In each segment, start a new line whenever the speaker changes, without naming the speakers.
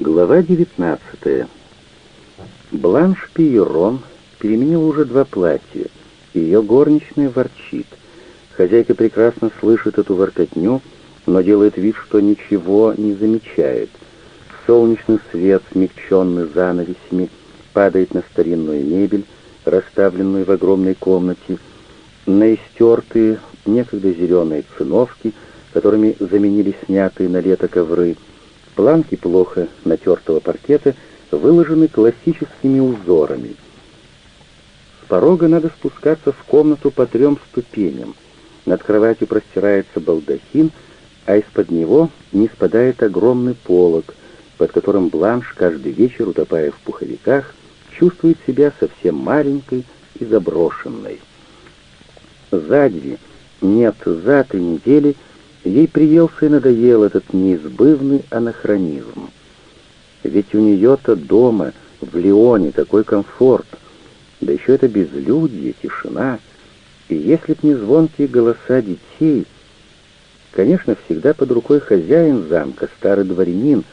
Глава 19. Бланш Пиерон переменила уже два платья, ее горничная ворчит. Хозяйка прекрасно слышит эту воркотню, но делает вид, что ничего не замечает. Солнечный свет, смягченный занавесями, падает на старинную мебель, расставленную в огромной комнате, на истертые, некогда зеленые циновки, которыми заменили снятые на лето ковры, Планки плохо натертого паркета выложены классическими узорами. С порога надо спускаться в комнату по трем ступеням. Над кроватью простирается балдахин, а из-под него не спадает огромный полог, под которым Бланш каждый вечер, утопая в пуховиках, чувствует себя совсем маленькой и заброшенной. За две, нет, за три недели — Ей приелся и надоел этот неизбывный анахронизм. Ведь у нее-то дома, в Лионе, такой комфорт, да еще это безлюдье, тишина. И если б не звонкие голоса детей, конечно, всегда под рукой хозяин замка, старый дворянин,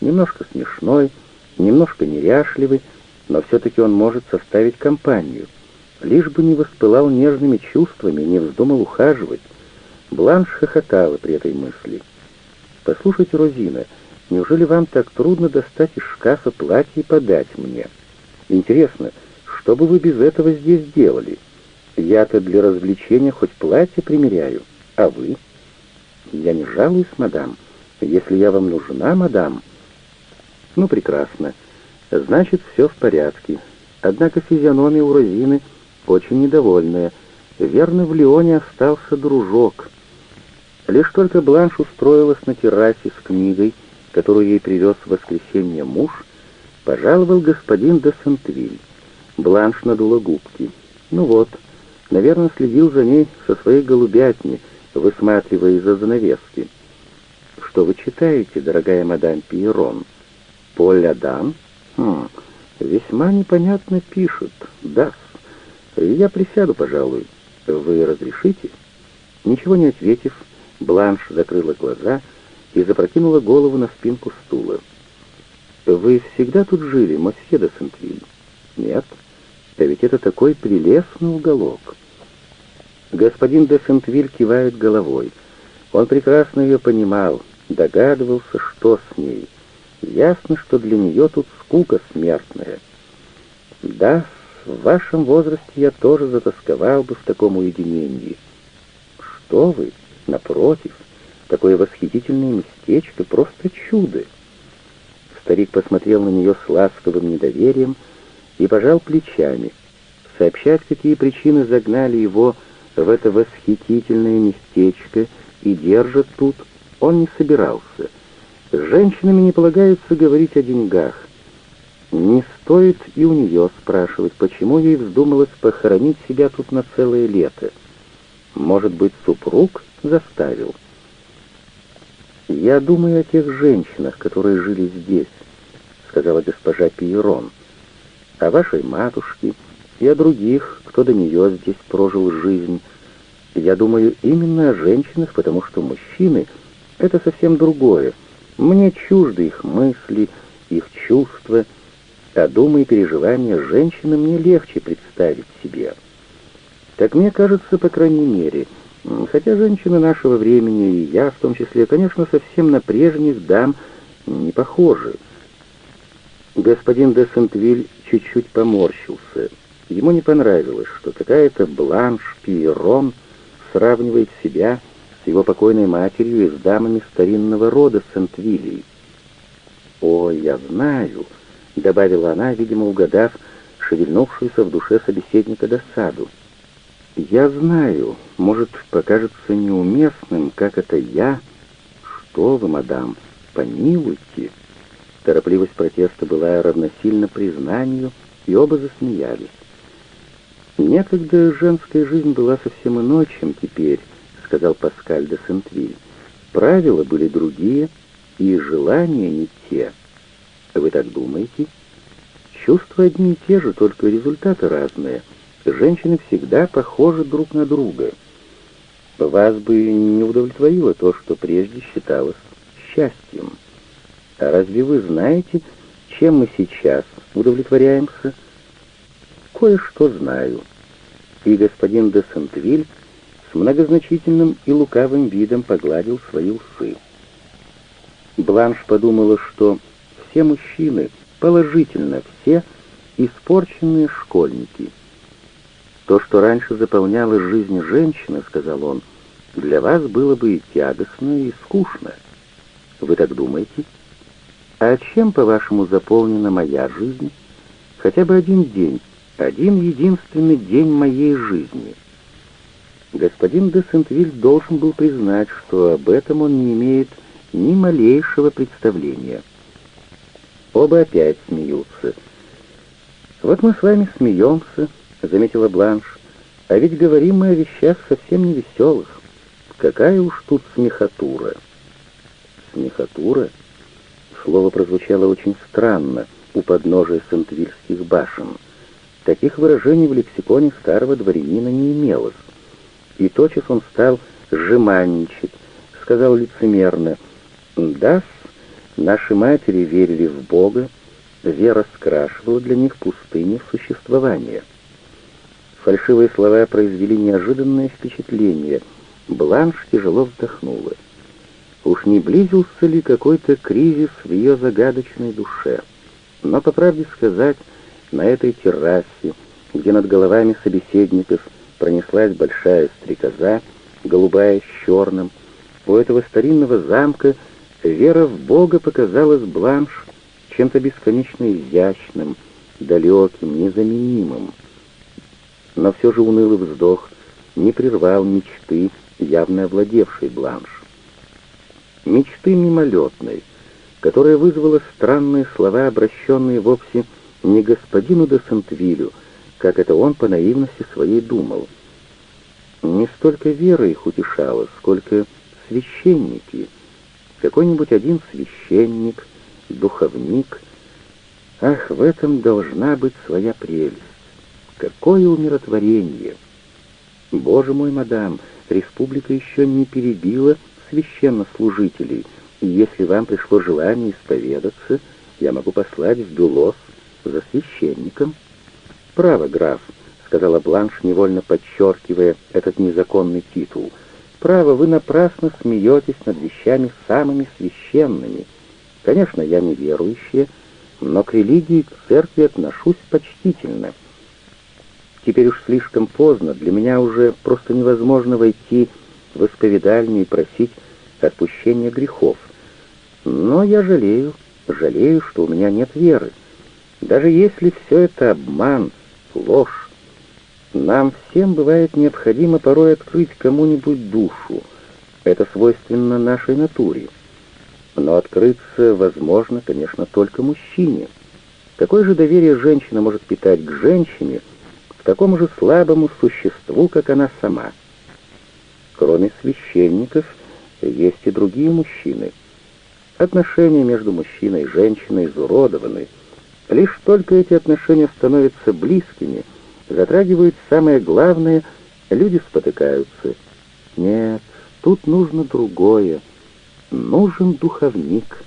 немножко смешной, немножко неряшливый, но все-таки он может составить компанию, лишь бы не воспылал нежными чувствами, не вздумал ухаживать, Бланш хохотала при этой мысли. «Послушайте, Розина, неужели вам так трудно достать из шкафа платье и подать мне? Интересно, что бы вы без этого здесь делали? Я-то для развлечения хоть платье примеряю, а вы?» «Я не жалуюсь, мадам. Если я вам нужна, мадам...» «Ну, прекрасно. Значит, все в порядке. Однако физиономия у Розины очень недовольная. Верно, в Лионе остался дружок». Лишь только Бланш устроилась на террасе с книгой, которую ей привез в воскресенье муж, пожаловал господин де Сентвиль. Бланш надула губки. Ну вот, наверное, следил за ней со своей голубятни, высматривая из-за занавески. «Что вы читаете, дорогая мадам Пьерон?» «Поль Адам?» хм, «Весьма непонятно пишет. Да. Я присяду, пожалуй. Вы разрешите?» Ничего не ответив, Бланш закрыла глаза и запрокинула голову на спинку стула. «Вы всегда тут жили, мосье де Сентвиль?» «Нет. А ведь это такой прелестный уголок». Господин де Сентвиль кивает головой. Он прекрасно ее понимал, догадывался, что с ней. Ясно, что для нее тут скука смертная. «Да, в вашем возрасте я тоже затасковал бы в таком уединении». «Что вы?» Напротив, такое восхитительное местечко, просто чудо. Старик посмотрел на нее с ласковым недоверием и пожал плечами. Сообщать, какие причины загнали его в это восхитительное местечко и держат тут, он не собирался. С женщинами не полагается говорить о деньгах. Не стоит и у нее спрашивать, почему ей вздумалось похоронить себя тут на целое лето. Может быть, супруг заставил. «Я думаю о тех женщинах, которые жили здесь», — сказала госпожа Пиерон, — «о вашей матушке и о других, кто до нее здесь прожил жизнь. Я думаю именно о женщинах, потому что мужчины — это совсем другое. Мне чужды их мысли, их чувства, а думы и переживания женщины мне легче представить себе». Так мне кажется, по крайней мере. Хотя женщины нашего времени, и я в том числе, конечно, совсем на прежних дам не похожи. Господин де Сентвиль чуть-чуть поморщился. Ему не понравилось, что какая-то Бланш Пиерон сравнивает себя с его покойной матерью и с дамами старинного рода Сентвилей. «О, я знаю», — добавила она, видимо, угадав шевельнувшуюся в душе собеседника досаду. Я знаю, может, покажется неуместным, как это я. Что вы, мадам, помилуйте. Торопливость протеста была равносильна признанию, и оба засмеялись. «Некогда женская жизнь была совсем иной, чем теперь», — сказал Паскаль де Сентвиль. «Правила были другие, и желания не те. Вы так думаете? Чувства одни и те же, только результаты разные» женщины всегда похожи друг на друга. Вас бы не удовлетворило то, что прежде считалось счастьем. А разве вы знаете, чем мы сейчас удовлетворяемся? Кое-что знаю. И господин де Сентвиль с многозначительным и лукавым видом погладил свои усы. Бланш подумала, что все мужчины, положительно все, испорченные школьники. То, что раньше заполняло жизнь женщины, сказал он, для вас было бы и тягостно, и скучно. Вы так думаете? А чем, по-вашему, заполнена моя жизнь? Хотя бы один день, один единственный день моей жизни. Господин де Сентвиль должен был признать, что об этом он не имеет ни малейшего представления. Оба опять смеются. «Вот мы с вами смеемся», — заметила Бланш, — «а ведь говорим мы о вещах совсем не веселых. Какая уж тут смехотура!» «Смехотура?» Слово прозвучало очень странно у подножия Сентвильских башен. Таких выражений в лексиконе старого дворянина не имелось. И тотчас он стал жеманничать, сказал лицемерно, «Да, наши матери верили в Бога, вера скрашивала для них пустыни существования». Фальшивые слова произвели неожиданное впечатление. Бланш тяжело вздохнула. Уж не близился ли какой-то кризис в ее загадочной душе? Но, по правде сказать, на этой террасе, где над головами собеседников пронеслась большая стрекоза, голубая с черным, у этого старинного замка вера в Бога показалась Бланш чем-то бесконечно изящным, далеким, незаменимым. Но все же унылый вздох не прервал мечты, явно овладевшей Бланш. Мечты мимолетной, которая вызвала странные слова, обращенные вовсе не господину де Сентвилю, как это он по наивности своей думал. Не столько вера их утешала, сколько священники. Какой-нибудь один священник, духовник. Ах, в этом должна быть своя прелесть. Какое умиротворение! Боже мой, мадам, республика еще не перебила священнослужителей, и если вам пришло желание исповедаться, я могу послать в Бюлос за священником. «Право, граф», — сказала Бланш, невольно подчеркивая этот незаконный титул, «право, вы напрасно смеетесь над вещами самыми священными. Конечно, я не верующая, но к религии, к церкви отношусь почтительно. Теперь уж слишком поздно, для меня уже просто невозможно войти в исповедальню и просить отпущения грехов. Но я жалею, жалею, что у меня нет веры. Даже если все это обман, ложь, нам всем бывает необходимо порой открыть кому-нибудь душу. Это свойственно нашей натуре. Но открыться возможно, конечно, только мужчине. Какое же доверие женщина может питать к женщине, к такому же слабому существу, как она сама? Кроме священников, есть и другие мужчины. Отношения между мужчиной и женщиной изуродованы, Лишь только эти отношения становятся близкими, затрагивают самое главное, люди спотыкаются. Нет, тут нужно другое. Нужен духовник.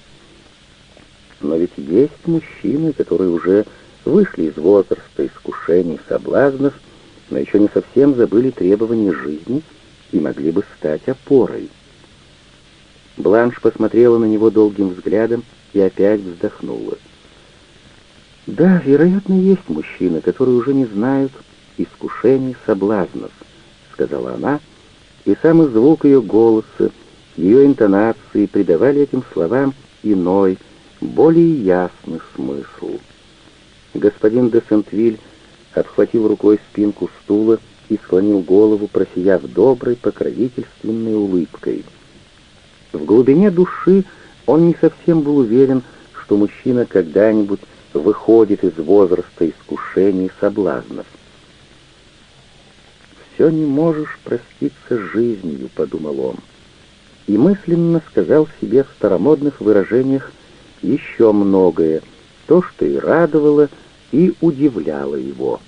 Но ведь есть мужчины, которые уже вышли из возраста искушений, соблазнов, но еще не совсем забыли требования жизни и могли бы стать опорой. Бланш посмотрела на него долгим взглядом и опять вздохнула. Да, вероятно, есть мужчины, которые уже не знают искушений, соблазнов, сказала она, и самый звук ее голоса, ее интонации придавали этим словам иной, более ясный смысл. Господин де Сентвиль обхватил рукой спинку стула и склонил голову, просияв доброй, покровительственной улыбкой. В глубине души он не совсем был уверен, что мужчина когда-нибудь выходит из возраста искушений и соблазнов. «Все не можешь проститься жизнью», — подумал он, и мысленно сказал себе в старомодных выражениях еще многое, то, что и радовало, и удивляло его.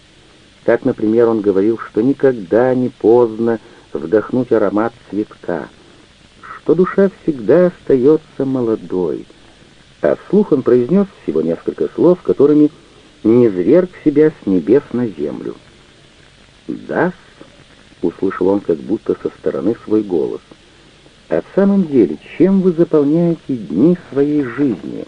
Так, например, он говорил, что никогда не поздно вдохнуть аромат цветка, что душа всегда остается молодой — а вслух он произнес всего несколько слов, которыми не зверг себя с небес на землю. «Да-с», услышал он как будто со стороны свой голос. «А в самом деле, чем вы заполняете дни своей жизни?»